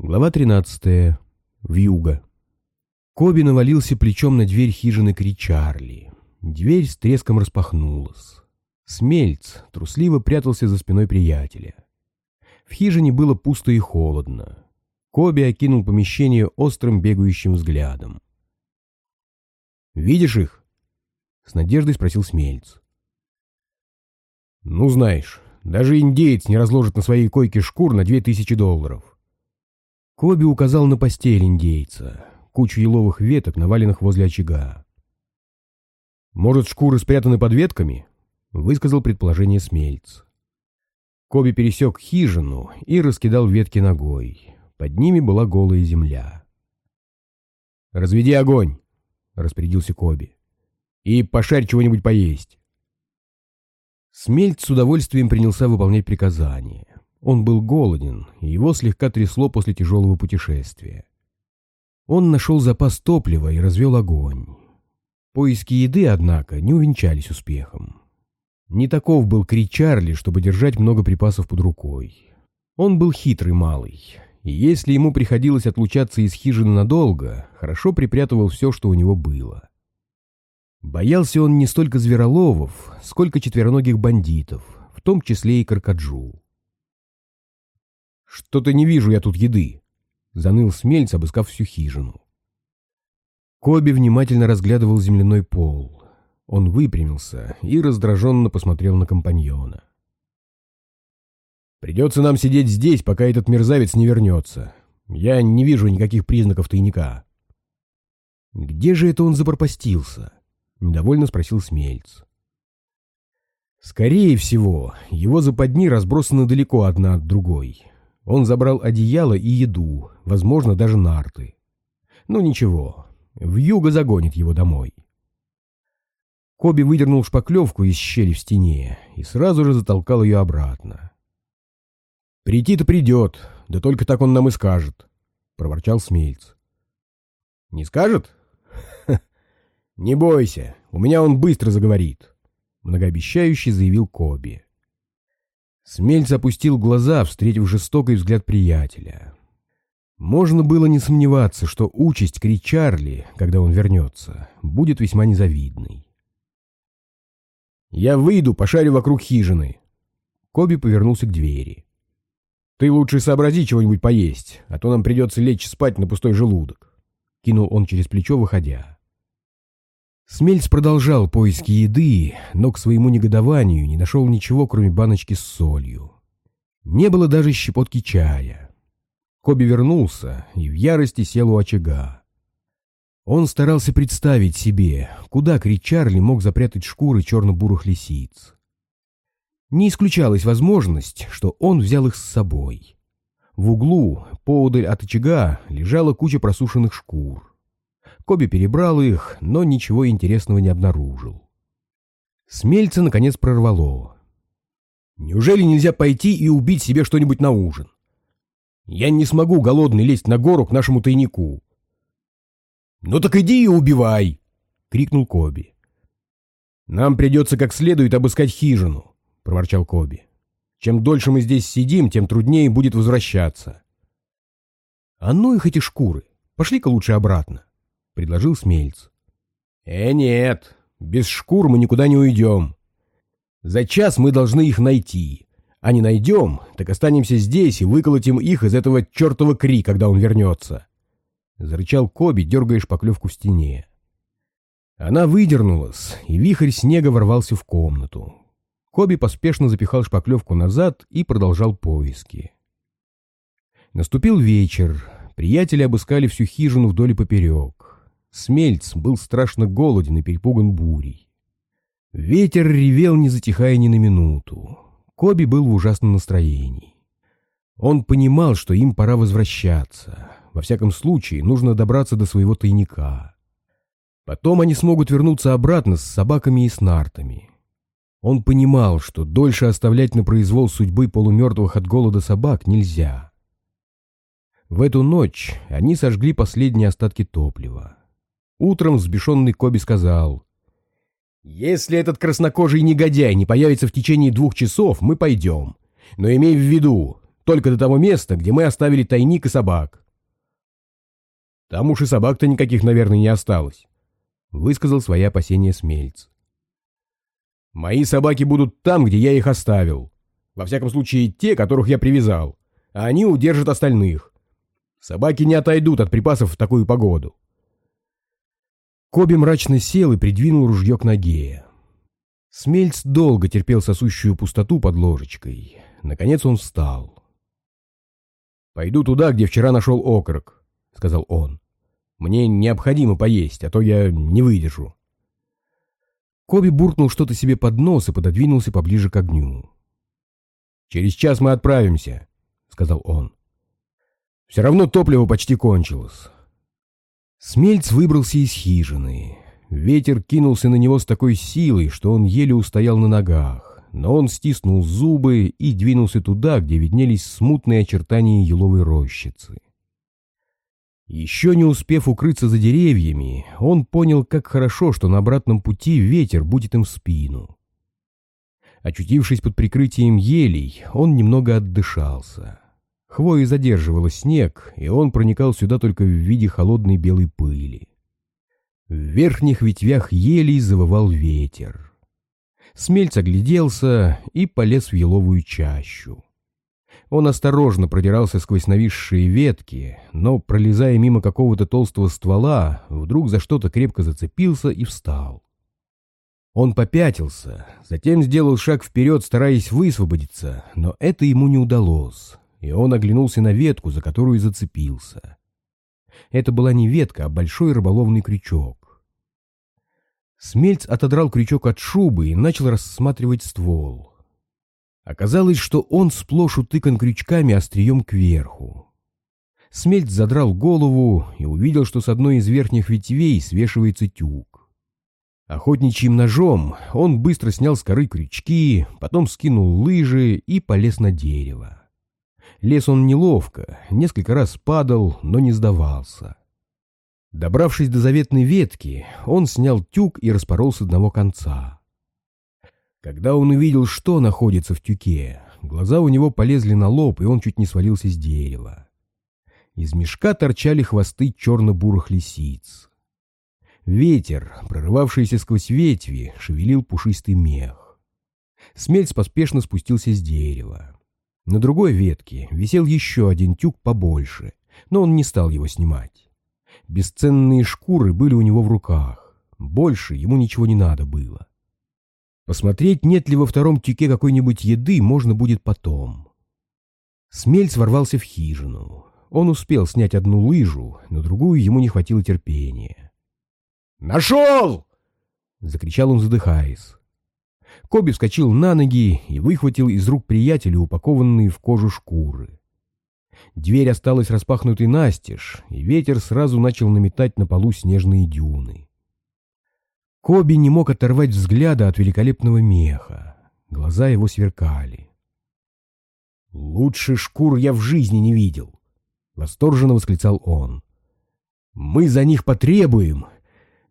Глава 13. Вьюга. Коби навалился плечом на дверь хижины Кричарли. Дверь с треском распахнулась. Смельц трусливо прятался за спиной приятеля. В хижине было пусто и холодно. Коби окинул помещение острым бегающим взглядом. «Видишь их?» — с надеждой спросил Смельц. «Ну, знаешь, даже индеец не разложит на своей койке шкур на две тысячи долларов». Коби указал на постель индейца, кучу еловых веток, наваленных возле очага. «Может, шкуры спрятаны под ветками?» — высказал предположение Смельц. Коби пересек хижину и раскидал ветки ногой. Под ними была голая земля. «Разведи огонь!» — распорядился Коби. «И пошарь чего-нибудь поесть!» Смельц с удовольствием принялся выполнять приказания. Он был голоден, и его слегка трясло после тяжелого путешествия. Он нашел запас топлива и развел огонь. Поиски еды, однако, не увенчались успехом. Не таков был Кри Чарли, чтобы держать много припасов под рукой. Он был хитрый малый, и если ему приходилось отлучаться из хижины надолго, хорошо припрятывал все, что у него было. Боялся он не столько звероловов, сколько четвероногих бандитов, в том числе и Каркаджу. «Что-то не вижу я тут еды», — заныл Смельц, обыскав всю хижину. Коби внимательно разглядывал земляной пол. Он выпрямился и раздраженно посмотрел на компаньона. «Придется нам сидеть здесь, пока этот мерзавец не вернется. Я не вижу никаких признаков тайника». «Где же это он запропастился?» — недовольно спросил Смельц. «Скорее всего, его западни разбросаны далеко одна от другой. Он забрал одеяло и еду, возможно, даже нарты. Ну ничего, в юго загонит его домой. Коби выдернул шпаклевку из щели в стене и сразу же затолкал ее обратно. «Прийти-то придет, да только так он нам и скажет», — проворчал Смельц. «Не скажет? Не бойся, у меня он быстро заговорит», — многообещающе заявил Коби. Смельц опустил глаза, встретив жестокий взгляд приятеля. Можно было не сомневаться, что участь Кри Чарли, когда он вернется, будет весьма незавидной. «Я выйду, пошарю вокруг хижины». Коби повернулся к двери. «Ты лучше сообрази чего-нибудь поесть, а то нам придется лечь спать на пустой желудок», — кинул он через плечо, выходя. Смельц продолжал поиски еды, но к своему негодованию не нашел ничего, кроме баночки с солью. Не было даже щепотки чая. Коби вернулся и в ярости сел у очага. Он старался представить себе, куда Кричарли мог запрятать шкуры черно-бурых лисиц. Не исключалась возможность, что он взял их с собой. В углу, поодаль от очага, лежала куча просушенных шкур. Коби перебрал их, но ничего интересного не обнаружил. Смельца, наконец, прорвало. «Неужели нельзя пойти и убить себе что-нибудь на ужин? Я не смогу голодный лезть на гору к нашему тайнику». «Ну так иди и убивай!» — крикнул Коби. «Нам придется как следует обыскать хижину», — проворчал Коби. «Чем дольше мы здесь сидим, тем труднее будет возвращаться». «А ну их эти шкуры! Пошли-ка лучше обратно!» Предложил Смельц. «Э, нет, без шкур мы никуда не уйдем. За час мы должны их найти, а не найдем, так останемся здесь и выколотим их из этого чертова кри, когда он вернется». Зарычал Коби, дергая шпаклевку в стене. Она выдернулась, и вихрь снега ворвался в комнату. Коби поспешно запихал шпаклевку назад и продолжал поиски. Наступил вечер. Приятели обыскали всю хижину вдоль и поперек. Смельц был страшно голоден и перепуган бурей. Ветер ревел, не затихая ни на минуту. Коби был в ужасном настроении. Он понимал, что им пора возвращаться. Во всяком случае, нужно добраться до своего тайника. Потом они смогут вернуться обратно с собаками и с нартами. Он понимал, что дольше оставлять на произвол судьбы полумертвых от голода собак нельзя. В эту ночь они сожгли последние остатки топлива. Утром взбешенный Коби сказал, «Если этот краснокожий негодяй не появится в течение двух часов, мы пойдем. Но имей в виду, только до того места, где мы оставили тайник и собак. Там уж и собак-то никаких, наверное, не осталось, — высказал свои опасения Смельц. Мои собаки будут там, где я их оставил. Во всяком случае, те, которых я привязал. А они удержат остальных. Собаки не отойдут от припасов в такую погоду. Коби мрачно сел и придвинул ружье к ноге. Смельц долго терпел сосущую пустоту под ложечкой. Наконец он встал. «Пойду туда, где вчера нашел окорок», — сказал он. «Мне необходимо поесть, а то я не выдержу». Коби буркнул что-то себе под нос и пододвинулся поближе к огню. «Через час мы отправимся», — сказал он. «Все равно топливо почти кончилось». Смельц выбрался из хижины. Ветер кинулся на него с такой силой, что он еле устоял на ногах, но он стиснул зубы и двинулся туда, где виднелись смутные очертания еловой рощицы. Еще не успев укрыться за деревьями, он понял, как хорошо, что на обратном пути ветер будет им в спину. Очутившись под прикрытием елей, он немного отдышался. Хвоя задерживала снег, и он проникал сюда только в виде холодной белой пыли. В верхних ветвях елей завывал ветер. Смельц огляделся и полез в еловую чащу. Он осторожно продирался сквозь нависшие ветки, но, пролезая мимо какого-то толстого ствола, вдруг за что-то крепко зацепился и встал. Он попятился, затем сделал шаг вперед, стараясь высвободиться, но это ему не удалось, и он оглянулся на ветку, за которую зацепился. Это была не ветка, а большой рыболовный крючок. Смельц отодрал крючок от шубы и начал рассматривать ствол. Оказалось, что он сплошь утыкан крючками острием кверху. Смельц задрал голову и увидел, что с одной из верхних ветвей свешивается тюк. Охотничьим ножом он быстро снял с коры крючки, потом скинул лыжи и полез на дерево. Лез он неловко, несколько раз падал, но не сдавался. Добравшись до заветной ветки, он снял тюк и распорол с одного конца. Когда он увидел, что находится в тюке, глаза у него полезли на лоб, и он чуть не свалился с дерева. Из мешка торчали хвосты черно-бурых лисиц. Ветер, прорывавшийся сквозь ветви, шевелил пушистый мех. Смельц поспешно спустился с дерева. На другой ветке висел еще один тюк побольше, но он не стал его снимать. Бесценные шкуры были у него в руках. Больше ему ничего не надо было. Посмотреть, нет ли во втором тюке какой-нибудь еды, можно будет потом. Смельц ворвался в хижину. Он успел снять одну лыжу, но другую ему не хватило терпения. «Нашел!» — закричал он, задыхаясь. Коби вскочил на ноги и выхватил из рук приятеля упакованные в кожу шкуры. Дверь осталась распахнутой настежь, и ветер сразу начал наметать на полу снежные дюны. Коби не мог оторвать взгляда от великолепного меха. Глаза его сверкали. «Лучше шкур я в жизни не видел!» — восторженно восклицал он. «Мы за них потребуем!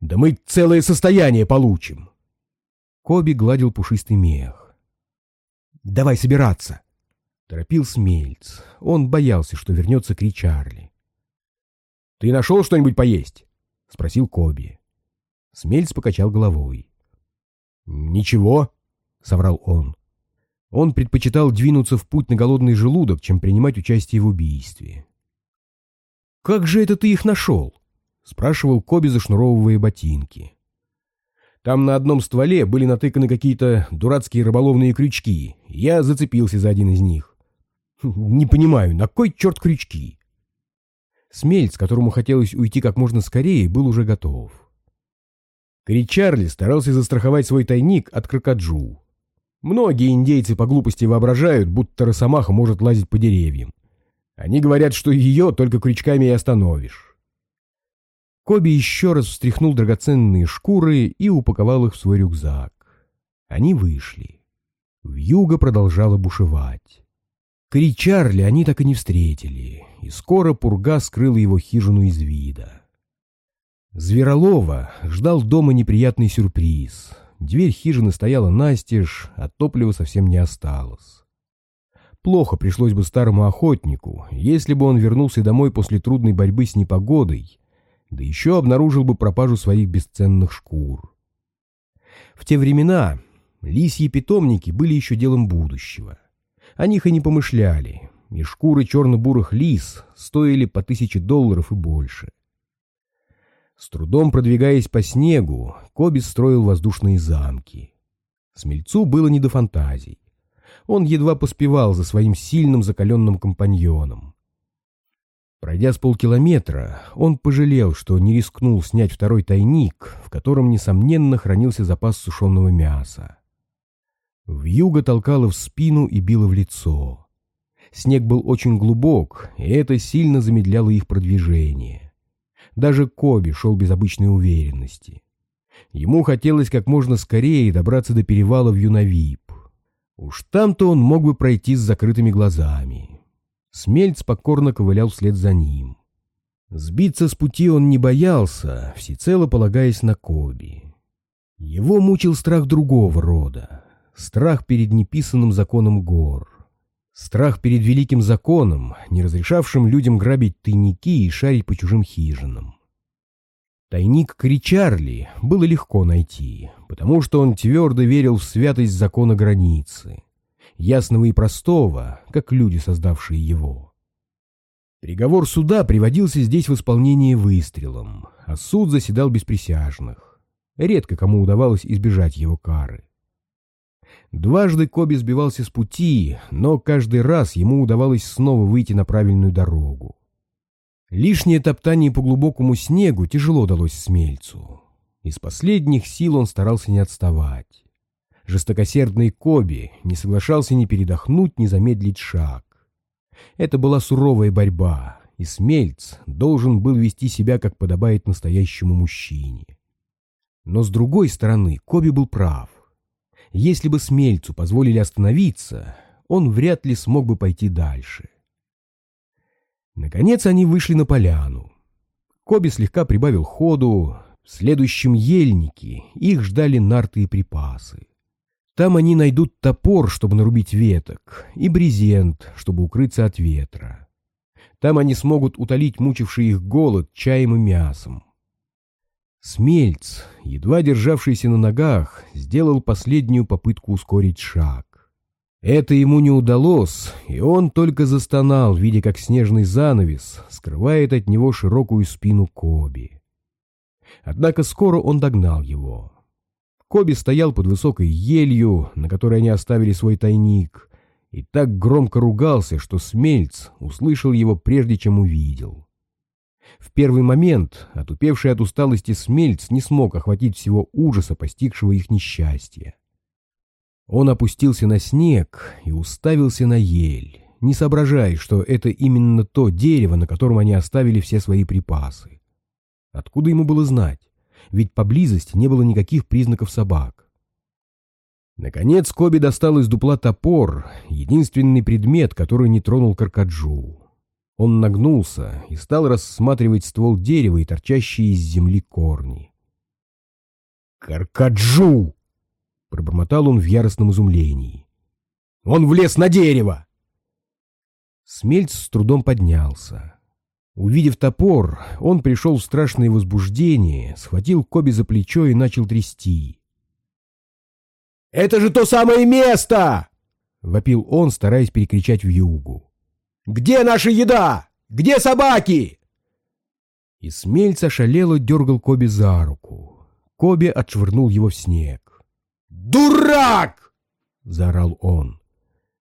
Да мы целое состояние получим!» Коби гладил пушистый мех. «Давай собираться!» — торопил Смельц. Он боялся, что вернется Кри Чарли. «Ты нашел что-нибудь поесть?» — спросил Коби. Смельц покачал головой. «Ничего», — соврал он. Он предпочитал двинуться в путь на голодный желудок, чем принимать участие в убийстве. «Как же это ты их нашел?» — спрашивал Коби, зашнуровывая ботинки. Там на одном стволе были натыканы какие-то дурацкие рыболовные крючки. Я зацепился за один из них. Не понимаю, на кой черт крючки? Смельц, которому хотелось уйти как можно скорее, был уже готов. Кричарли старался застраховать свой тайник от крокоджу. Многие индейцы по глупости воображают, будто росомаха может лазить по деревьям. Они говорят, что ее только крючками и остановишь. Коби еще раз встряхнул драгоценные шкуры и упаковал их в свой рюкзак. Они вышли. Вьюга продолжала бушевать. Кричарли они так и не встретили, и скоро пурга скрыла его хижину из вида. Зверолова ждал дома неприятный сюрприз. Дверь хижины стояла настежь, а топлива совсем не осталось. Плохо пришлось бы старому охотнику, если бы он вернулся домой после трудной борьбы с непогодой, да еще обнаружил бы пропажу своих бесценных шкур. В те времена лисьи питомники были еще делом будущего. О них и не помышляли, и шкуры черно-бурых лис стоили по тысяче долларов и больше. С трудом продвигаясь по снегу, Коби строил воздушные замки. Смельцу было не до фантазий. Он едва поспевал за своим сильным закаленным компаньоном. Пройдя с полкилометра, он пожалел, что не рискнул снять второй тайник, в котором, несомненно, хранился запас сушеного мяса. Вьюга толкала в спину и била в лицо. Снег был очень глубок, и это сильно замедляло их продвижение. Даже Коби шел без обычной уверенности. Ему хотелось как можно скорее добраться до перевала в Юнавип. Уж там-то он мог бы пройти с закрытыми глазами. Смельц покорно ковылял вслед за ним. Сбиться с пути он не боялся, всецело полагаясь на Коби. Его мучил страх другого рода, страх перед неписанным законом гор. Страх перед великим законом, не разрешавшим людям грабить тайники и шарить по чужим хижинам. Тайник Кричарли было легко найти, потому что он твердо верил в святость закона границы, ясного и простого, как люди, создавшие его. Приговор суда приводился здесь в исполнение выстрелом, а суд заседал без присяжных. Редко кому удавалось избежать его кары. Дважды Коби сбивался с пути, но каждый раз ему удавалось снова выйти на правильную дорогу. Лишнее топтание по глубокому снегу тяжело далось смельцу. Из последних сил он старался не отставать. Жестокосердный Коби не соглашался ни передохнуть, ни замедлить шаг. Это была суровая борьба, и Смельц должен был вести себя, как подобает настоящему мужчине. Но с другой стороны, Коби был прав. Если бы Смельцу позволили остановиться, он вряд ли смог бы пойти дальше. Наконец они вышли на поляну. Коби слегка прибавил ходу. В следующем ельнике их ждали нарты и припасы. Там они найдут топор, чтобы нарубить веток, и брезент, чтобы укрыться от ветра. Там они смогут утолить мучивший их голод чаем и мясом. Смельц, едва державшийся на ногах, сделал последнюю попытку ускорить шаг. Это ему не удалось, и он только застонал, видя, как снежный занавес скрывает от него широкую спину Коби. Однако скоро он догнал его. Коби стоял под высокой елью, на которой они оставили свой тайник, и так громко ругался, что Смельц услышал его прежде, чем увидел. В первый момент, отупевший от усталости Смельц не смог охватить всего ужаса, постигшего их несчастья. Он опустился на снег и уставился на ель, не соображая, что это именно то дерево, на котором они оставили все свои припасы. Откуда ему было знать? Ведь поблизости не было никаких признаков собак. Наконец Коби достал из дупла топор, единственный предмет, который не тронул Каркаджу. Он нагнулся и стал рассматривать ствол дерева и торчащие из земли корни. «Каркаджу!» — пробормотал он в яростном изумлении. «Он влез на дерево!» Смельц с трудом поднялся. Увидев топор, он пришел в страшное возбуждение, схватил Коби за плечо и начал трясти. «Это же то самое место!» — вопил он, стараясь перекричать в югу. Где наша еда? Где собаки?» И смельц ошалело дергал Коби за руку. Коби отшвырнул его в снег. «Дурак!» — заорал он.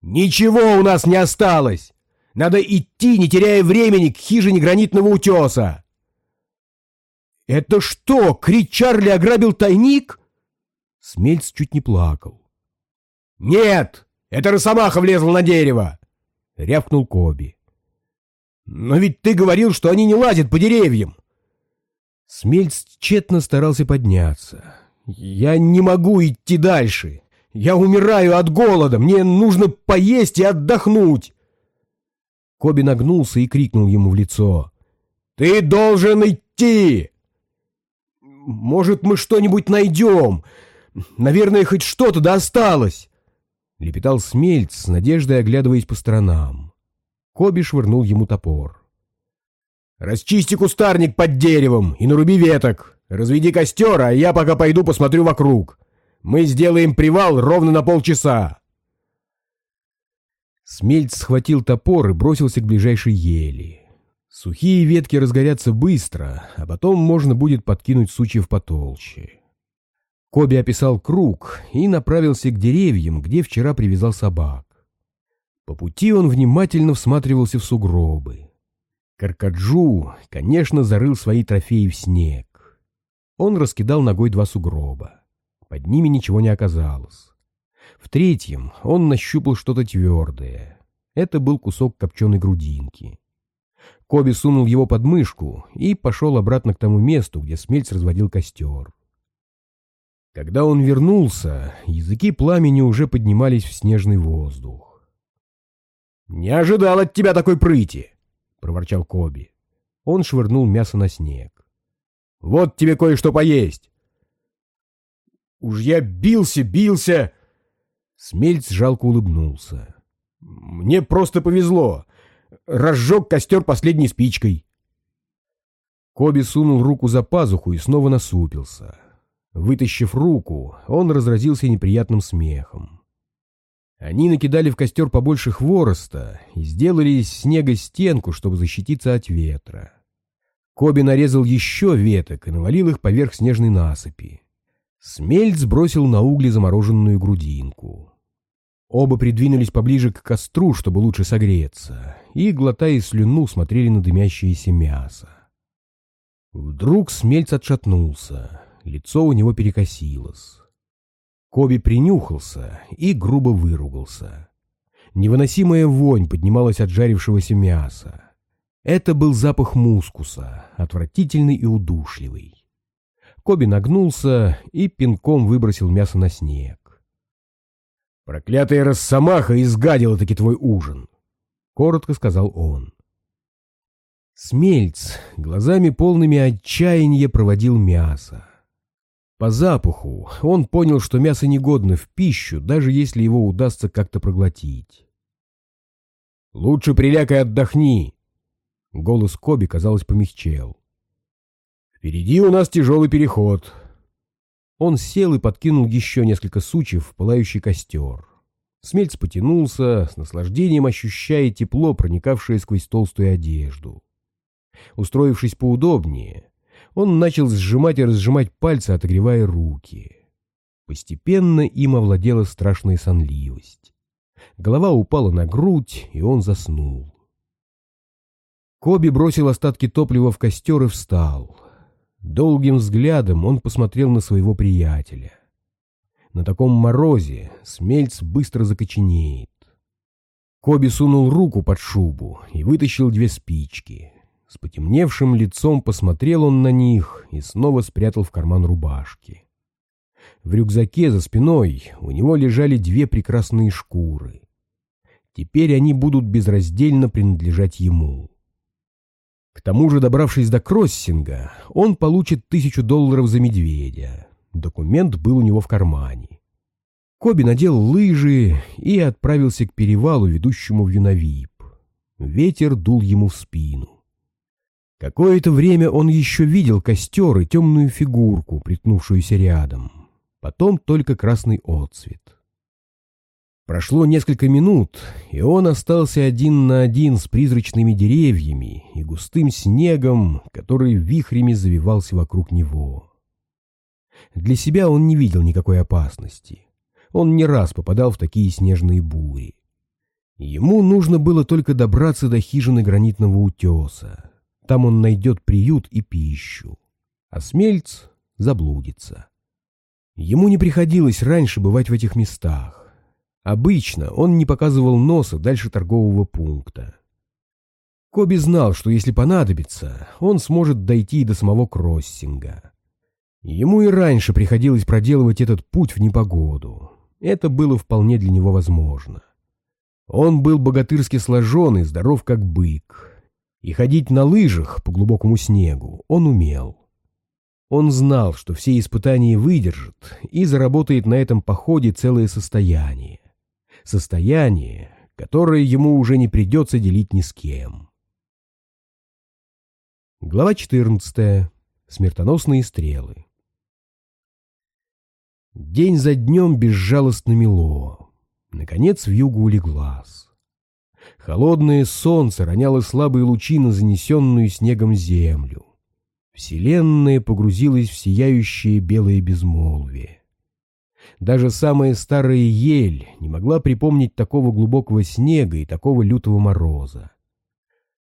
«Ничего у нас не осталось! Надо идти, не теряя времени, к хижине гранитного утеса!» «Это что, Крит Чарли ограбил тайник?» Смельц чуть не плакал. «Нет! Это Росомаха влезла на дерево! — рявкнул Коби. «Но ведь ты говорил, что они не лазят по деревьям!» Смельц тщетно старался подняться. «Я не могу идти дальше! Я умираю от голода! Мне нужно поесть и отдохнуть!» Коби нагнулся и крикнул ему в лицо. «Ты должен идти!» «Может, мы что-нибудь найдем? Наверное, хоть что-то да осталось!» — лепетал смельц, с надеждой оглядываясь по сторонам. Коби швырнул ему топор. «Расчисти кустарник под деревом и наруби веток. Разведи костер, а я пока пойду посмотрю вокруг. Мы сделаем привал ровно на полчаса». Смельц схватил топор и бросился к ближайшей ели. Сухие ветки разгорятся быстро, а потом можно будет подкинуть сучьев потолще. Коби описал круг и направился к деревьям, где вчера привязал собак. По пути он внимательно всматривался в сугробы. Каркаджу, конечно, зарыл свои трофеи в снег. Он раскидал ногой два сугроба. Под ними ничего не оказалось. В третьем он нащупал что-то твердое. Это был кусок копченой грудинки. Коби сунул его под мышку и пошел обратно к тому месту, где смельц разводил костер. Когда он вернулся, языки пламени уже поднимались в снежный воздух. «Не ожидал от тебя такой прыти!» — проворчал Коби. Он швырнул мясо на снег. «Вот тебе кое-что поесть!» «Уж я бился, бился!» Смельц жалко улыбнулся. «Мне просто повезло разжег костер последней спичкой. Коби сунул руку за пазуху и снова насупился. Вытащив руку, он разразился неприятным смехом. Они накидали в костер побольше хвороста и сделали из снега стенку, чтобы защититься от ветра. Коби нарезал еще веток и навалил их поверх снежной насыпи. Смельц сбросил на угли замороженную грудинку. Оба придвинулись поближе к костру, чтобы лучше согреться, и, глотая слюну, смотрели на дымящееся мясо. Вдруг смельц отшатнулся, лицо у него перекосилось. Коби принюхался и грубо выругался. Невыносимая вонь поднималась от жарившегося мяса. Это был запах мускуса, отвратительный и удушливый. Коби нагнулся и пинком выбросил мясо на снег. «Проклятая росомаха изгадила-таки твой ужин!» — коротко сказал он. Смельц глазами полными отчаяния проводил мясо. По запаху он понял, что мясо негодно в пищу, даже если его удастся как-то проглотить. «Лучше прилягай отдохни!» Голос Коби, казалось, помягчел. «Впереди у нас тяжелый переход. Он сел и подкинул еще несколько сучьев в пылающий костер. Смельц потянулся, с наслаждением ощущая тепло, проникавшее сквозь толстую одежду. Устроившись поудобнее, он начал сжимать и разжимать пальцы, отогревая руки. Постепенно им овладела страшная сонливость. Голова упала на грудь, и он заснул. Коби бросил остатки топлива в костер и встал. Долгим взглядом он посмотрел на своего приятеля. На таком морозе смельц быстро закоченеет. Коби сунул руку под шубу и вытащил две спички. С потемневшим лицом посмотрел он на них и снова спрятал в карман рубашки. В рюкзаке за спиной у него лежали две прекрасные шкуры. Теперь они будут безраздельно принадлежать ему. К тому же, добравшись до кроссинга, он получит тысячу долларов за медведя. Документ был у него в кармане. Коби надел лыжи и отправился к перевалу, ведущему в Юнавип. Ветер дул ему в спину. Какое-то время он еще видел костер и темную фигурку, приткнувшуюся рядом. Потом только красный отцвет. Прошло несколько минут, и он остался один на один с призрачными деревьями и густым снегом, который вихрями завивался вокруг него. Для себя он не видел никакой опасности. Он не раз попадал в такие снежные бури. Ему нужно было только добраться до хижины гранитного утеса. Там он найдет приют и пищу. А смельц заблудится. Ему не приходилось раньше бывать в этих местах. Обычно он не показывал носа дальше торгового пункта. Коби знал, что если понадобится, он сможет дойти до самого кроссинга. Ему и раньше приходилось проделывать этот путь в непогоду. Это было вполне для него возможно. Он был богатырски сложен и здоров как бык. И ходить на лыжах по глубокому снегу он умел. Он знал, что все испытания выдержит и заработает на этом походе целое состояние. Состояние, которое ему уже не придется делить ни с кем. Глава 14. Смертоносные стрелы. День за днем безжалостно мело. Наконец вьюга улеглась. Холодное солнце роняло слабые лучи на занесенную снегом землю. Вселенная погрузилась в сияющее белое безмолвие. Даже самая старая ель не могла припомнить такого глубокого снега и такого лютого мороза.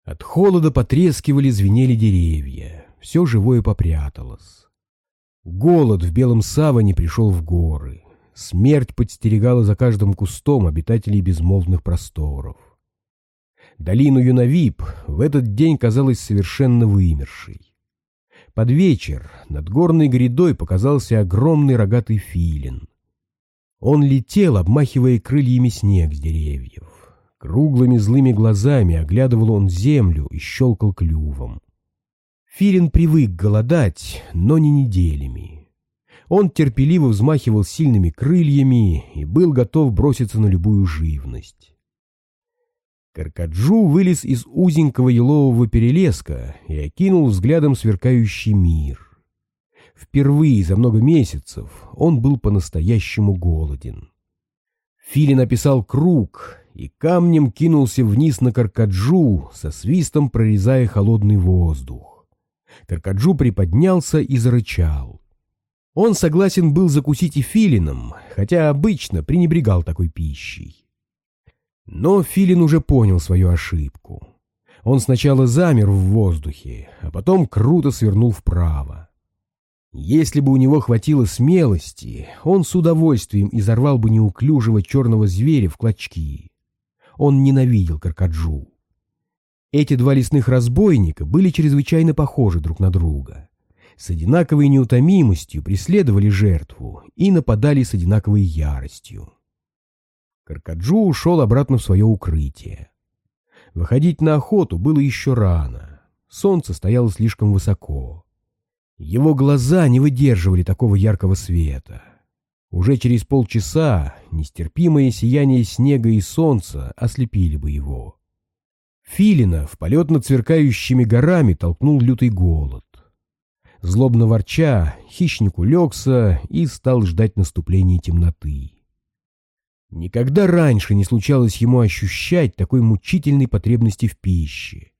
От холода потрескивали, звенели деревья. Все живое попряталось. Голод в белом саване пришел в горы. Смерть подстерегала за каждым кустом обитателей безмолвных просторов. Долину Юнавип в этот день казалась совершенно вымершей. Под вечер над горной грядой показался огромный рогатый филин. Он летел, обмахивая крыльями снег с деревьев. Круглыми злыми глазами оглядывал он землю и щелкал клювом. Филин привык голодать, но не неделями. Он терпеливо взмахивал сильными крыльями и был готов броситься на любую живность. Каркаджу вылез из узенького елового перелеска и окинул взглядом сверкающий мир. Впервые за много месяцев он был по-настоящему голоден. Фили написал круг и камнем кинулся вниз на Каркаджу, со свистом прорезая холодный воздух. Каркаджу приподнялся и зарычал. Он согласен был закусить и филином, хотя обычно пренебрегал такой пищей. Но Филин уже понял свою ошибку. Он сначала замер в воздухе, а потом круто свернул вправо. Если бы у него хватило смелости, он с удовольствием изорвал бы неуклюжего черного зверя в клочки. Он ненавидел Каркаджу. Эти два лесных разбойника были чрезвычайно похожи друг на друга. С одинаковой неутомимостью преследовали жертву и нападали с одинаковой яростью. Каркаджу ушел обратно в свое укрытие. Выходить на охоту было еще рано. Солнце стояло слишком высоко. Его глаза не выдерживали такого яркого света. Уже через полчаса нестерпимое сияние снега и солнца ослепили бы его. Филина в полет над сверкающими горами толкнул лютый голод. Злобно ворча, хищник улегся и стал ждать наступления темноты. Никогда раньше не случалось ему ощущать такой мучительной потребности в пище.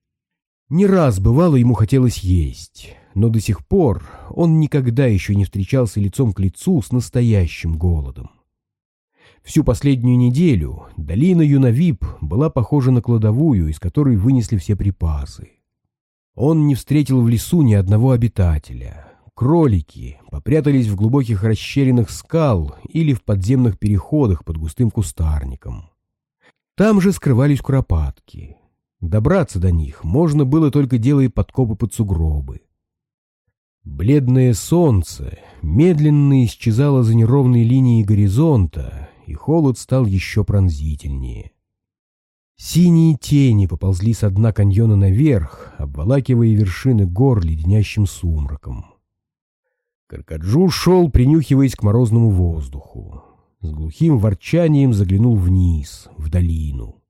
Не раз бывало ему хотелось есть, но до сих пор он никогда еще не встречался лицом к лицу с настоящим голодом. Всю последнюю неделю долина Юнавип была похожа на кладовую, из которой вынесли все припасы. Он не встретил в лесу ни одного обитателя, Кролики попрятались в глубоких расщелинах скал или в подземных переходах под густым кустарником. Там же скрывались куропатки. Добраться до них можно было только делая подкопы под сугробы. Бледное солнце медленно исчезало за неровной линией горизонта, и холод стал еще пронзительнее. Синие тени поползли с дна каньона наверх, обволакивая вершины гор леденящим сумраком. Каркаджу шел, принюхиваясь к морозному воздуху. С глухим ворчанием заглянул вниз, в долину.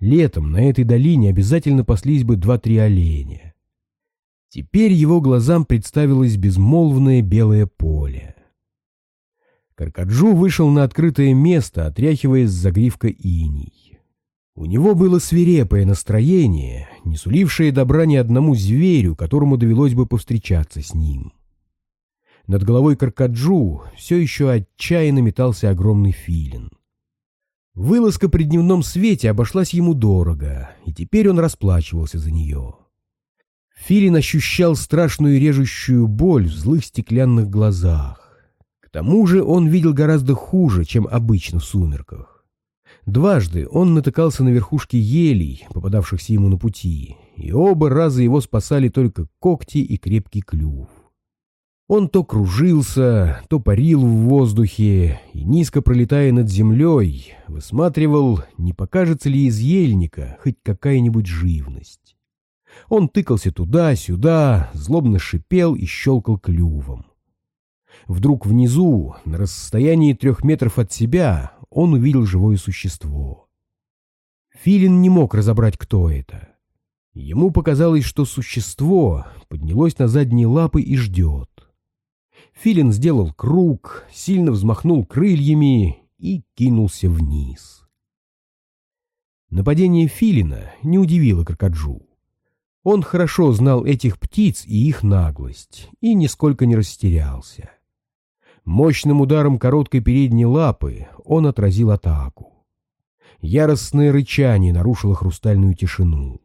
Летом на этой долине обязательно паслись бы два-три оленя. Теперь его глазам представилось безмолвное белое поле. Каркаджу вышел на открытое место, отряхиваясь с загривка иней. У него было свирепое настроение, не сулившее добра ни одному зверю, которому довелось бы повстречаться с ним. Над головой Каркаджу все еще отчаянно метался огромный филин. Вылазка при дневном свете обошлась ему дорого, и теперь он расплачивался за нее. Филин ощущал страшную режущую боль в злых стеклянных глазах. К тому же он видел гораздо хуже, чем обычно в сумерках. Дважды он натыкался на верхушки елей, попадавшихся ему на пути, и оба раза его спасали только когти и крепкий клюв. Он то кружился, то парил в воздухе и, низко пролетая над землей, высматривал, не покажется ли из ельника хоть какая-нибудь живность. Он тыкался туда-сюда, злобно шипел и щелкал клювом. Вдруг внизу, на расстоянии трех метров от себя, он увидел живое существо. Филин не мог разобрать, кто это. Ему показалось, что существо поднялось на задние лапы и ждет. Филин сделал круг, сильно взмахнул крыльями и кинулся вниз. Нападение Филина не удивило Кракаджу. Он хорошо знал этих птиц и их наглость, и нисколько не растерялся. Мощным ударом короткой передней лапы он отразил атаку. Яростное рычание нарушило хрустальную тишину.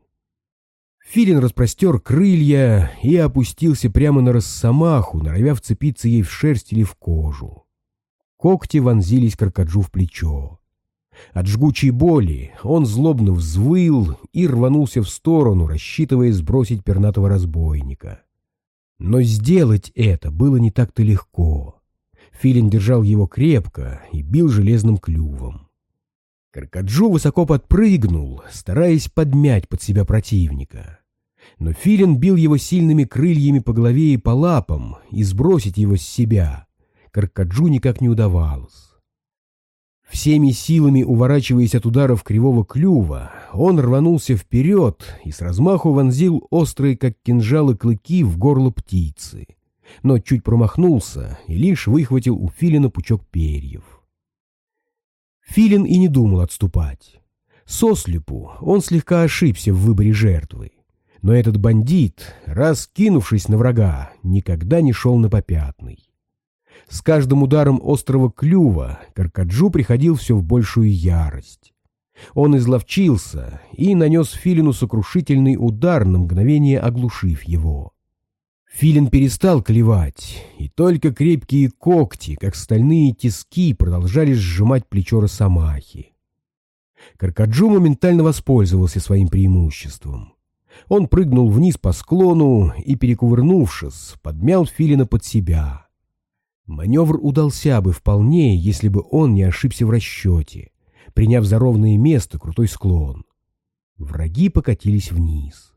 Филин распростер крылья и опустился прямо на росомаху, норовя вцепиться ей в шерсть или в кожу. Когти вонзились Каркаджу в плечо. От жгучей боли он злобно взвыл и рванулся в сторону, рассчитывая сбросить пернатого разбойника. Но сделать это было не так-то легко. Филин держал его крепко и бил железным клювом. Каркаджу высоко подпрыгнул, стараясь подмять под себя противника. Но Филин бил его сильными крыльями по голове и по лапам, и сбросить его с себя Каркаджу никак не удавалось. Всеми силами уворачиваясь от ударов кривого клюва, он рванулся вперед и с размаху вонзил острые, как кинжалы, клыки в горло птицы, но чуть промахнулся и лишь выхватил у Филина пучок перьев. Филин и не думал отступать. Сослепу он слегка ошибся в выборе жертвы. Но этот бандит, раз кинувшись на врага, никогда не шел на попятный. С каждым ударом острого клюва Каркаджу приходил все в большую ярость. Он изловчился и нанес Филину сокрушительный удар, на мгновение оглушив его. Филин перестал клевать, и только крепкие когти, как стальные тиски, продолжали сжимать плечо Росомахи. Каркаджу моментально воспользовался своим преимуществом. Он прыгнул вниз по склону и, перекувырнувшись, подмял Филина под себя. Маневр удался бы вполне, если бы он не ошибся в расчете, приняв за ровное место крутой склон. Враги покатились вниз.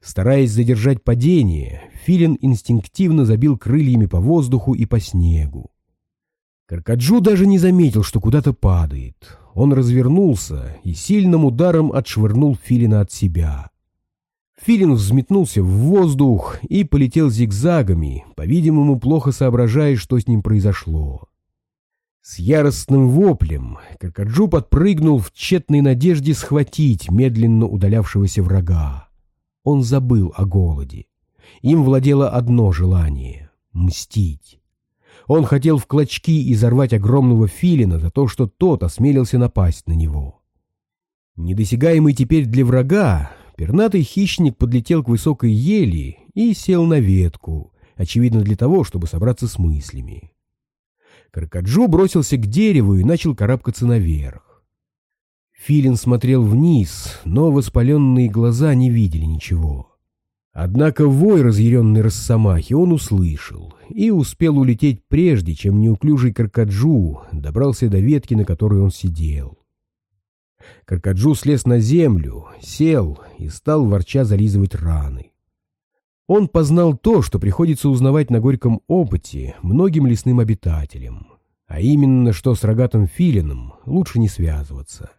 Стараясь задержать падение, Филин инстинктивно забил крыльями по воздуху и по снегу. Каркаджу даже не заметил, что куда-то падает. Он развернулся и сильным ударом отшвырнул Филина от себя. Филин взметнулся в воздух и полетел зигзагами, по-видимому, плохо соображая, что с ним произошло. С яростным воплем Каркаджу подпрыгнул в тщетной надежде схватить медленно удалявшегося врага. Он забыл о голоде. Им владело одно желание — мстить. Он хотел в клочки изорвать огромного филина за то, что тот осмелился напасть на него. Недосягаемый теперь для врага, пернатый хищник подлетел к высокой ели и сел на ветку, очевидно для того, чтобы собраться с мыслями. Каркаджо бросился к дереву и начал карабкаться наверх. Филин смотрел вниз, но воспаленные глаза не видели ничего. Однако вой разъяренной росомахи он услышал и успел улететь прежде, чем неуклюжий Каркаджу добрался до ветки, на которой он сидел. Каркаджу слез на землю, сел и стал ворча зализывать раны. Он познал то, что приходится узнавать на горьком опыте многим лесным обитателям, а именно, что с рогатым филином лучше не связываться.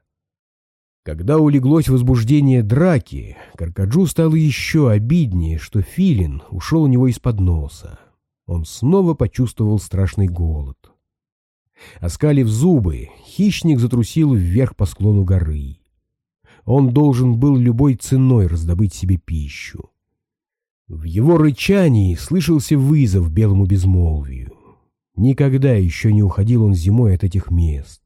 Когда улеглось возбуждение драки, Каркаджу стало еще обиднее, что Филин ушел у него из-под носа. Он снова почувствовал страшный голод. Оскалив зубы, хищник затрусил вверх по склону горы. Он должен был любой ценой раздобыть себе пищу. В его рычании слышался вызов белому безмолвию. Никогда еще не уходил он зимой от этих мест.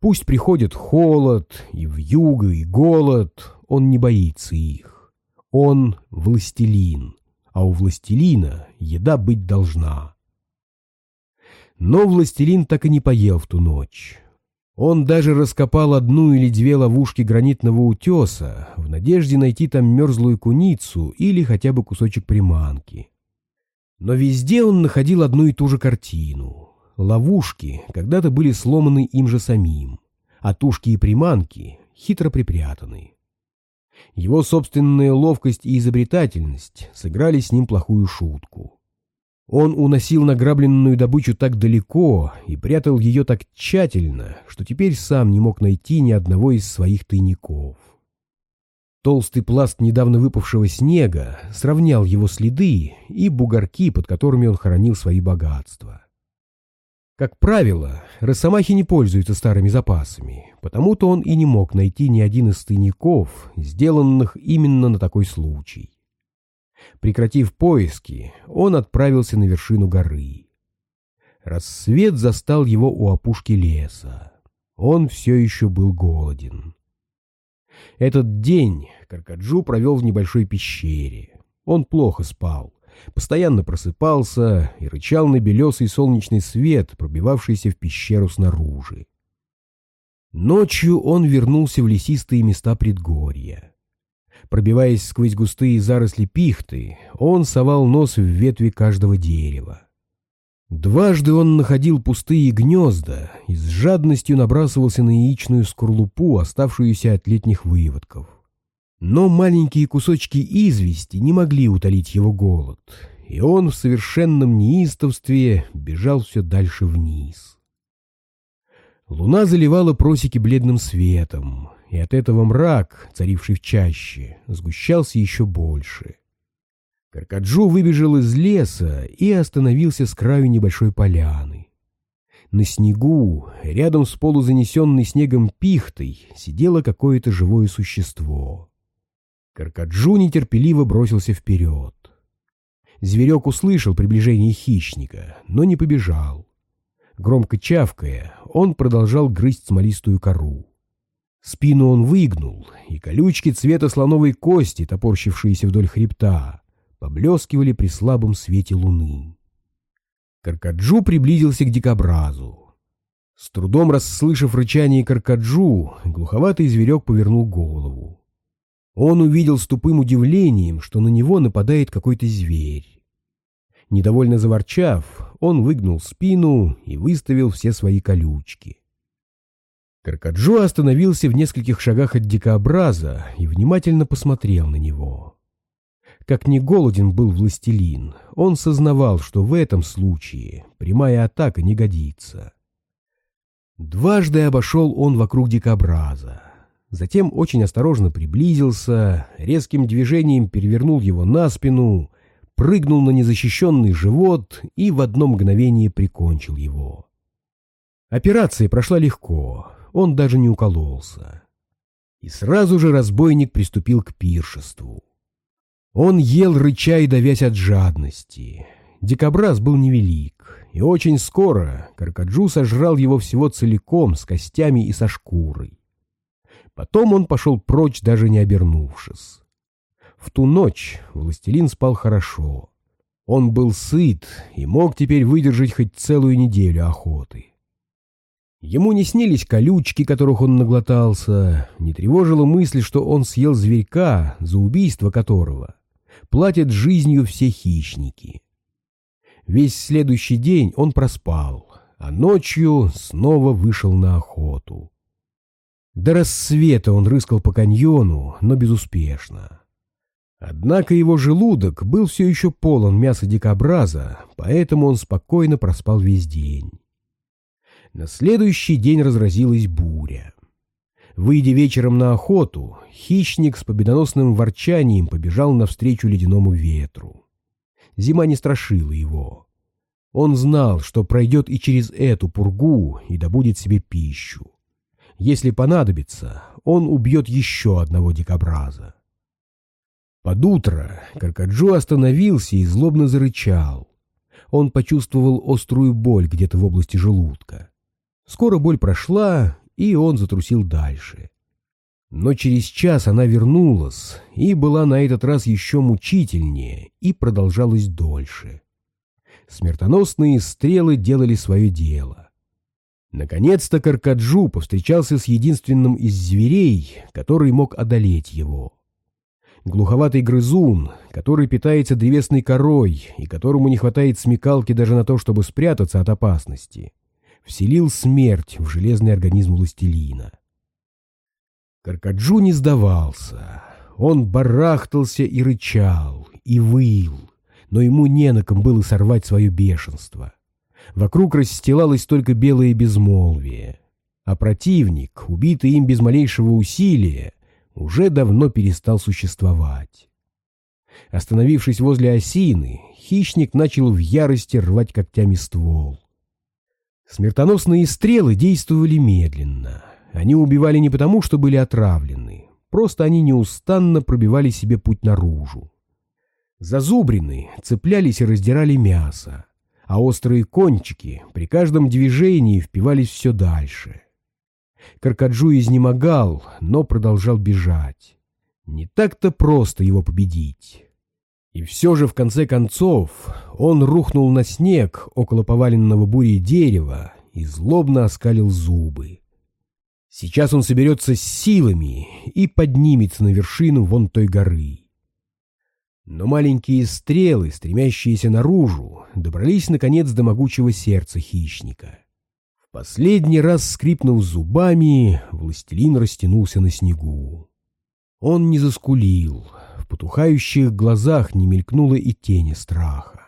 Пусть приходит холод, и вьюга, и голод, он не боится их. Он властелин, а у властелина еда быть должна. Но властелин так и не поел в ту ночь. Он даже раскопал одну или две ловушки гранитного утеса в надежде найти там мерзлую куницу или хотя бы кусочек приманки. Но везде он находил одну и ту же картину. Ловушки когда-то были сломаны им же самим, а тушки и приманки хитро припрятаны. Его собственная ловкость и изобретательность сыграли с ним плохую шутку. Он уносил награбленную добычу так далеко и прятал ее так тщательно, что теперь сам не мог найти ни одного из своих тайников. Толстый пласт недавно выпавшего снега сравнял его следы и бугорки, под которыми он хоронил свои богатства. Как правило, росомахи не пользуются старыми запасами, потому-то он и не мог найти ни один из тайников, сделанных именно на такой случай. Прекратив поиски, он отправился на вершину горы. Рассвет застал его у опушки леса. Он все еще был голоден. Этот день Каркаджу провел в небольшой пещере. Он плохо спал постоянно просыпался и рычал на белесый солнечный свет, пробивавшийся в пещеру снаружи. Ночью он вернулся в лесистые места предгорья. Пробиваясь сквозь густые заросли пихты, он совал нос в ветви каждого дерева. Дважды он находил пустые гнезда и с жадностью набрасывался на яичную скорлупу, оставшуюся от летних выводков. Но маленькие кусочки извести не могли утолить его голод, и он в совершенном неистовстве бежал все дальше вниз. Луна заливала просеки бледным светом, и от этого мрак, царивший в чаще, сгущался еще больше. Каркаджу выбежал из леса и остановился с краю небольшой поляны. На снегу, рядом с полузанесенной снегом пихтой, сидело какое-то живое существо. Каркаджу нетерпеливо бросился вперед. Зверек услышал приближение хищника, но не побежал. Громко чавкая, он продолжал грызть смолистую кору. Спину он выгнул, и колючки цвета слоновой кости, топорщившиеся вдоль хребта, поблескивали при слабом свете луны. Каркаджу приблизился к дикобразу. С трудом расслышав рычание Каркаджу, глуховатый зверек повернул голову. Он увидел с тупым удивлением, что на него нападает какой-то зверь. Недовольно заворчав, он выгнул спину и выставил все свои колючки. Каркаджо остановился в нескольких шагах от дикообраза и внимательно посмотрел на него. Как не голоден был властелин, он сознавал, что в этом случае прямая атака не годится. Дважды обошел он вокруг дикобраза. Затем очень осторожно приблизился, резким движением перевернул его на спину, прыгнул на незащищенный живот и в одно мгновение прикончил его. Операция прошла легко, он даже не укололся. И сразу же разбойник приступил к пиршеству. Он ел, рыча и давясь от жадности. Дикобраз был невелик, и очень скоро Каркаджу сожрал его всего целиком, с костями и со шкурой. Потом он пошел прочь, даже не обернувшись. В ту ночь властелин спал хорошо. Он был сыт и мог теперь выдержать хоть целую неделю охоты. Ему не снились колючки, которых он наглотался, не тревожила мысль, что он съел зверька, за убийство которого платят жизнью все хищники. Весь следующий день он проспал, а ночью снова вышел на охоту. До рассвета он рыскал по каньону, но безуспешно. Однако его желудок был все еще полон мяса дикобраза, поэтому он спокойно проспал весь день. На следующий день разразилась буря. Выйдя вечером на охоту, хищник с победоносным ворчанием побежал навстречу ледяному ветру. Зима не страшила его. Он знал, что пройдет и через эту пургу и добудет себе пищу. Если понадобится, он убьет еще одного дикобраза. Под утро Каркаджо остановился и злобно зарычал. Он почувствовал острую боль где-то в области желудка. Скоро боль прошла, и он затрусил дальше. Но через час она вернулась и была на этот раз еще мучительнее и продолжалась дольше. Смертоносные стрелы делали свое дело. Наконец-то Каркаджу повстречался с единственным из зверей, который мог одолеть его. Глуховатый грызун, который питается древесной корой и которому не хватает смекалки даже на то, чтобы спрятаться от опасности, вселил смерть в железный организм властелина. Каркаджу не сдавался. Он барахтался и рычал, и выл, но ему не на ком было сорвать свое бешенство. Вокруг расстилалось только белое безмолвие, а противник, убитый им без малейшего усилия, уже давно перестал существовать. Остановившись возле осины, хищник начал в ярости рвать когтями ствол. Смертоносные стрелы действовали медленно. Они убивали не потому, что были отравлены, просто они неустанно пробивали себе путь наружу. Зазубрины цеплялись и раздирали мясо, а острые кончики при каждом движении впивались все дальше. Каркаджу изнемогал, но продолжал бежать. Не так-то просто его победить. И все же, в конце концов, он рухнул на снег около поваленного бурей дерева и злобно оскалил зубы. Сейчас он соберется с силами и поднимется на вершину вон той горы. Но маленькие стрелы, стремящиеся наружу, добрались наконец до могучего сердца хищника. В последний раз скрипнув зубами, властелин растянулся на снегу. Он не заскулил, потухающих глазах не мелькнуло и тени страха.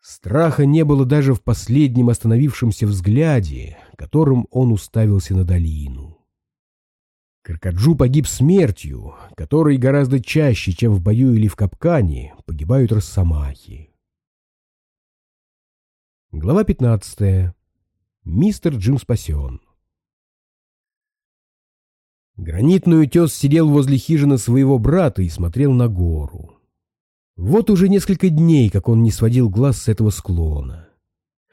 Страха не было даже в последнем остановившемся взгляде, которым он уставился на долину. Каркаджу погиб смертью, которой гораздо чаще, чем в бою или в капкане, погибают росомахи. Глава 15. Мистер Джим спасен. Гранитный утес сидел возле хижины своего брата и смотрел на гору. Вот уже несколько дней, как он не сводил глаз с этого склона.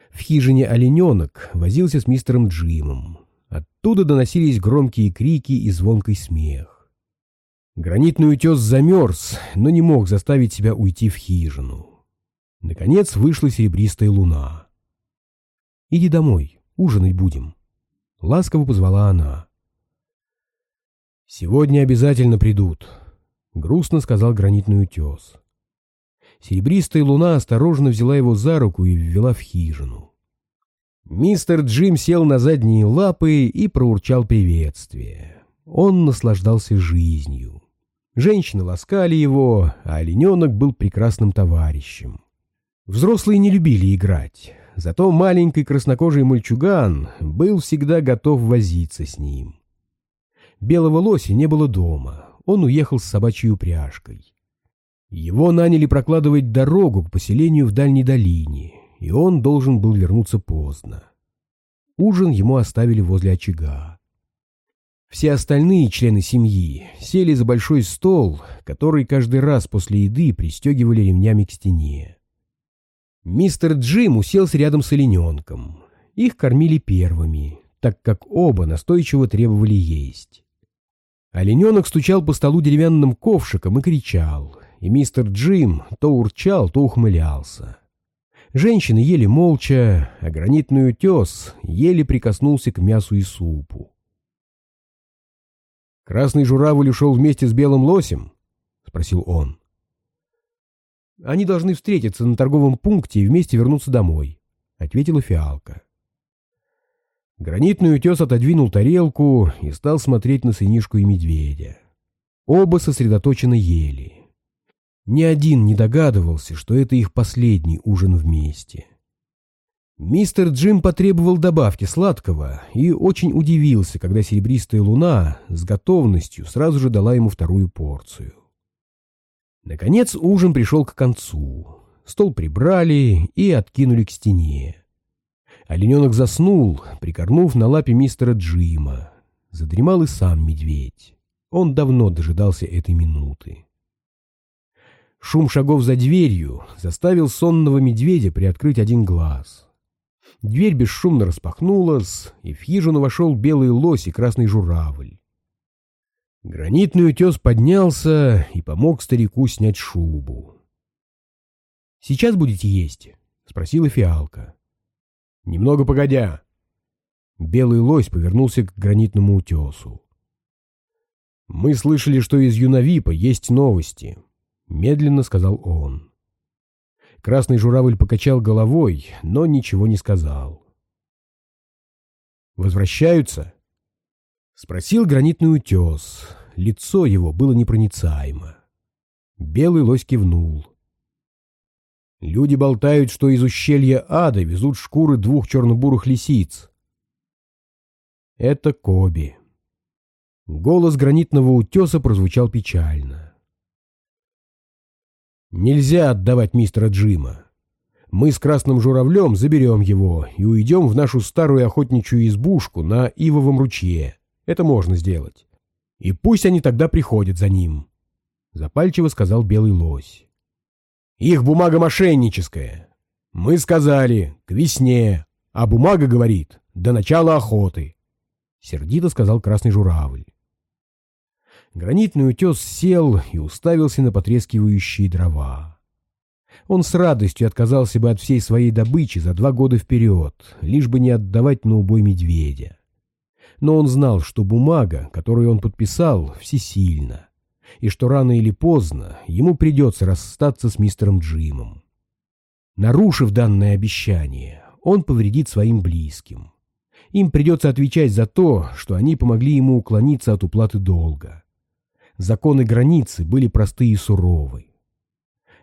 В хижине олененок возился с мистером Джимом. Оттуда доносились громкие крики и звонкий смех. Гранитный утес замерз, но не мог заставить себя уйти в хижину. Наконец вышла серебристая луна. «Иди домой, ужинать будем», — ласково позвала она. «Сегодня обязательно придут», — грустно сказал гранитный утес. Серебристая луна осторожно взяла его за руку и ввела в хижину. Мистер Джим сел на задние лапы и проурчал приветствие. Он наслаждался жизнью. Женщины ласкали его, а олененок был прекрасным товарищем. Взрослые не любили играть, зато маленький краснокожий мальчуган был всегда готов возиться с ним. Белого лося не было дома, он уехал с собачьей упряжкой. Его наняли прокладывать дорогу к поселению в дальней долине, и он должен был вернуться поздно. Ужин ему оставили возле очага. Все остальные члены семьи сели за большой стол, который каждый раз после еды пристегивали ремнями к стене. Мистер Джим уселся рядом с олененком. Их кормили первыми, так как оба настойчиво требовали есть. Олененок стучал по столу деревянным ковшиком и кричал, и мистер Джим то урчал, то ухмылялся. Женщины ели молча, а гранитный утес еле прикоснулся к мясу и супу. «Красный журавль ушел вместе с белым лосем?» — спросил он. «Они должны встретиться на торговом пункте и вместе вернуться домой», — ответила фиалка. Гранитный утес отодвинул тарелку и стал смотреть на сынишку и медведя. Оба сосредоточенно ели. Ни один не догадывался, что это их последний ужин вместе. Мистер Джим потребовал добавки сладкого и очень удивился, когда серебристая луна с готовностью сразу же дала ему вторую порцию. Наконец ужин пришел к концу. Стол прибрали и откинули к стене. Олененок заснул, прикорнув на лапе мистера Джима. Задремал и сам медведь. Он давно дожидался этой минуты. Шум шагов за дверью заставил сонного медведя приоткрыть один глаз. Дверь бесшумно распахнулась, и в хижину вошел белый лось и красный журавль. Гранитный утес поднялся и помог старику снять шубу. «Сейчас будете есть?» — спросила фиалка. Немного погодя. Белый лось повернулся к гранитному утесу. «Мы слышали, что из Юнавипа есть новости», — медленно сказал он. Красный журавль покачал головой, но ничего не сказал. «Возвращаются?» — спросил гранитный утес. Лицо его было непроницаемо. Белый лось кивнул. Люди болтают, что из ущелья ада везут шкуры двух черно-бурых лисиц. Это Коби. Голос гранитного утеса прозвучал печально. Нельзя отдавать мистера Джима. Мы с Красным Журавлем заберем его и уйдем в нашу старую охотничью избушку на Ивовом ручье. Это можно сделать. И пусть они тогда приходят за ним. Запальчиво сказал Белый Лось. Их бумага мошенническая. Мы сказали, к весне, а бумага говорит, до начала охоты. Сердито сказал Красный Журавль. Гранитный утес сел и уставился на потрескивающие дрова. Он с радостью отказался бы от всей своей добычи за два года вперед, лишь бы не отдавать на убой медведя. Но он знал, что бумага, которую он подписал, всесильна, и что рано или поздно ему придется расстаться с мистером Джимом. Нарушив данное обещание, он повредит своим близким. Им придется отвечать за то, что они помогли ему уклониться от уплаты долга. Законы границы были простые и суровы.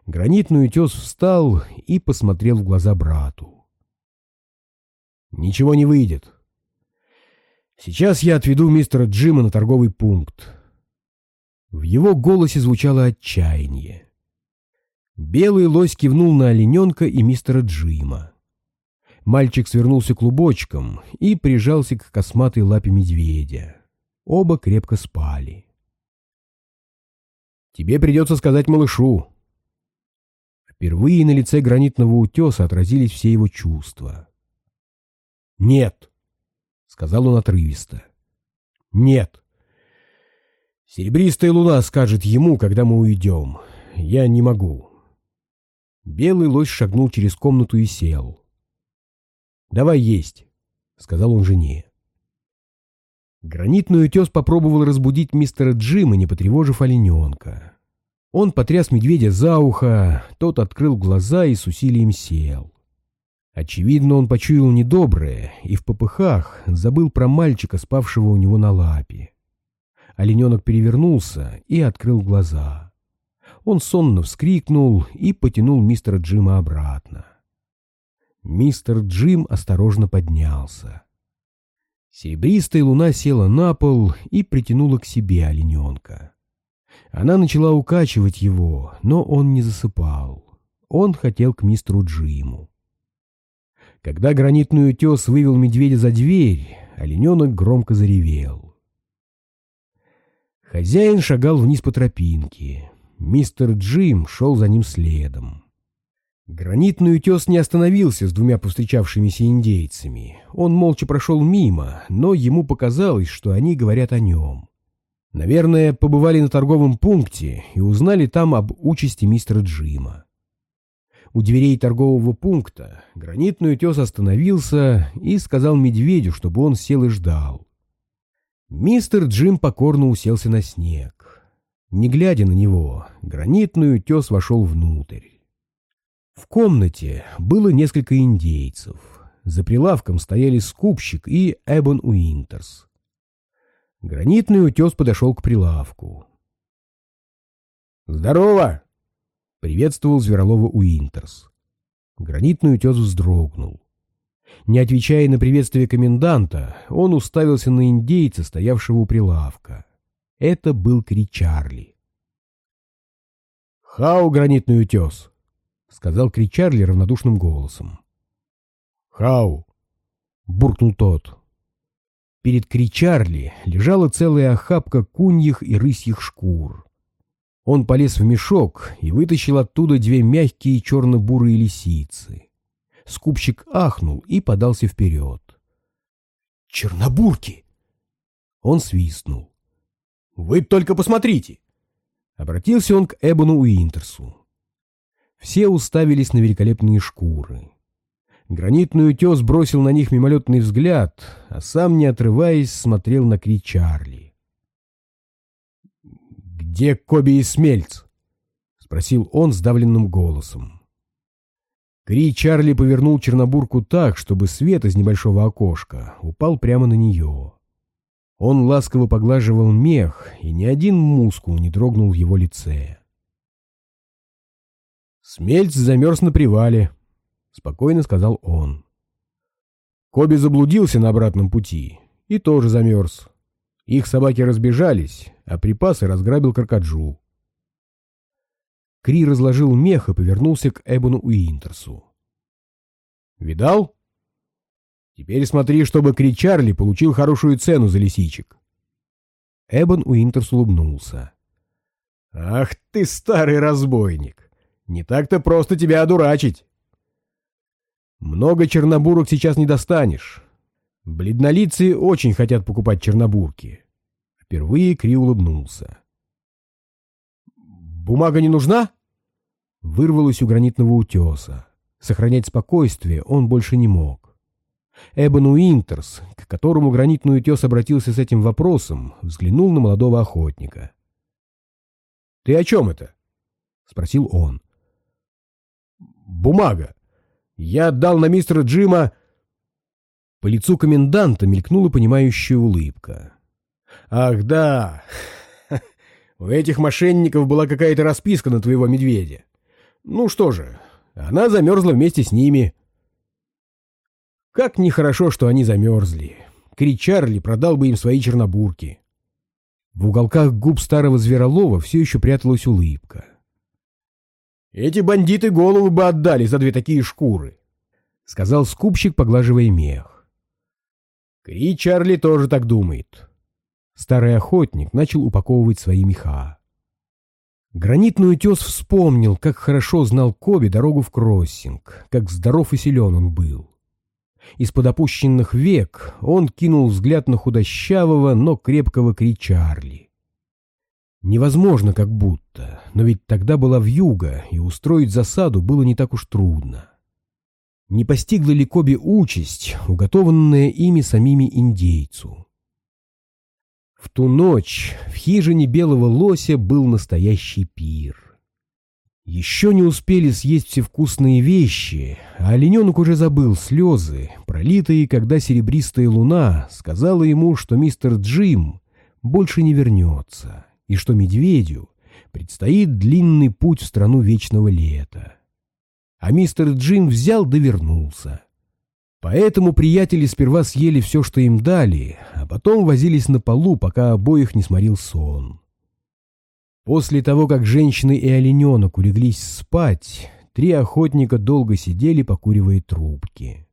Гранитный утес встал и посмотрел в глаза брату. «Ничего не выйдет. Сейчас я отведу мистера Джима на торговый пункт». В его голосе звучало отчаяние. Белый лось кивнул на олененка и мистера Джима. Мальчик свернулся клубочком и прижался к косматой лапе медведя. Оба крепко спали. «Тебе придется сказать малышу», Впервые на лице гранитного утеса отразились все его чувства. «Нет», — сказал он отрывисто. «Нет. Серебристая луна скажет ему, когда мы уйдем. Я не могу». Белый лось шагнул через комнату и сел. «Давай есть», — сказал он жене. Гранитный утес попробовал разбудить мистера Джима, не потревожив олененка. Он потряс медведя за ухо, тот открыл глаза и с усилием сел. Очевидно, он почуял недоброе и в попыхах забыл про мальчика, спавшего у него на лапе. Олененок перевернулся и открыл глаза. Он сонно вскрикнул и потянул мистера Джима обратно. Мистер Джим осторожно поднялся. Серебристая луна села на пол и притянула к себе олененка. Она начала укачивать его, но он не засыпал. Он хотел к мистеру Джиму. Когда гранитный утес вывел медведя за дверь, олененок громко заревел. Хозяин шагал вниз по тропинке. Мистер Джим шел за ним следом. Гранитный утес не остановился с двумя повстречавшимися индейцами. Он молча прошел мимо, но ему показалось, что они говорят о нем. Наверное, побывали на торговом пункте и узнали там об участи мистера Джима. У дверей торгового пункта гранитный утес остановился и сказал медведю, чтобы он сел и ждал. Мистер Джим покорно уселся на снег. Не глядя на него, гранитный утес вошел внутрь. В комнате было несколько индейцев. За прилавком стояли скупщик и Эбон Уинтерс. Гранитный утес подошел к прилавку. «Здорово!» — приветствовал Зверолова Уинтерс. Гранитный утес вздрогнул. Не отвечая на приветствие коменданта, он уставился на индейца, стоявшего у прилавка. Это был Кричарли. «Хау, гранитный утес!» — сказал Кричарли равнодушным голосом. «Хау!» — буркнул тот. Перед Кричарли лежала целая охапка куньих и рысьих шкур. Он полез в мешок и вытащил оттуда две мягкие черно-бурые лисицы. Скупщик ахнул и подался вперед. «Чернобурки!» Он свистнул. «Вы только посмотрите!» Обратился он к Эбону Уинтерсу. Все уставились на великолепные шкуры. Гранитный утес бросил на них мимолетный взгляд, а сам, не отрываясь, смотрел на Кри Чарли. «Где Коби и Смельц?» — спросил он сдавленным голосом. Кри Чарли повернул Чернобурку так, чтобы свет из небольшого окошка упал прямо на нее. Он ласково поглаживал мех, и ни один мускул не дрогнул в его лице. Смельц замерз на привале, — спокойно сказал он. Коби заблудился на обратном пути и тоже замерз. Их собаки разбежались, а припасы разграбил Каркаджу. Кри разложил мех и повернулся к Эбону Уинтерсу. «Видал? Теперь смотри, чтобы Кри Чарли получил хорошую цену за лисичек». Эбон Уинтерс улыбнулся. «Ах ты, старый разбойник! Не так-то просто тебя одурачить!» «Много чернобурок сейчас не достанешь. Бледнолицые очень хотят покупать чернобурки». Впервые Кри улыбнулся. «Бумага не нужна?» Вырвалось у гранитного утеса. Сохранять спокойствие он больше не мог. Эбон Уинтерс, к которому гранитный утес обратился с этим вопросом, взглянул на молодого охотника. «Ты о чем это?» — спросил он. «Бумага. Я отдал на мистера Джима...» По лицу коменданта мелькнула понимающая улыбка. «Ах, да! У этих мошенников была какая-то расписка на твоего медведя. Ну что же, она замерзла вместе с ними. Как нехорошо, что они замерзли. Кричарли продал бы им свои чернобурки. В уголках губ старого зверолова все еще пряталась улыбка. «Эти бандиты голову бы отдали за две такие шкуры», — сказал скупщик, поглаживая мех. Кри Чарли тоже так думает. Старый охотник начал упаковывать свои меха. Гранитный утес вспомнил, как хорошо знал Коби дорогу в кроссинг, как здоров и силен он был. Из-под опущенных век он кинул взгляд на худощавого, но крепкого Кри Чарли. Невозможно как будто, но ведь тогда была вьюга, и устроить засаду было не так уж трудно. Не постигла ли Коби участь, уготованная ими самими индейцу? В ту ночь в хижине белого лося был настоящий пир. Еще не успели съесть все вкусные вещи, а олененок уже забыл слезы, пролитые, когда серебристая луна сказала ему, что мистер Джим больше не вернется, и что медведю предстоит длинный путь в страну вечного лета. А мистер Джим взял да вернулся. Поэтому приятели сперва съели все, что им дали, а потом возились на полу, пока обоих не сморил сон. После того, как женщины и олененок улеглись спать, три охотника долго сидели, покуривая трубки.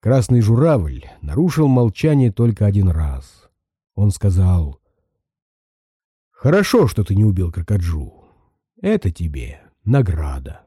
Красный журавль нарушил молчание только один раз. Он сказал, «Хорошо, что ты не убил Кракаджу. Это тебе награда».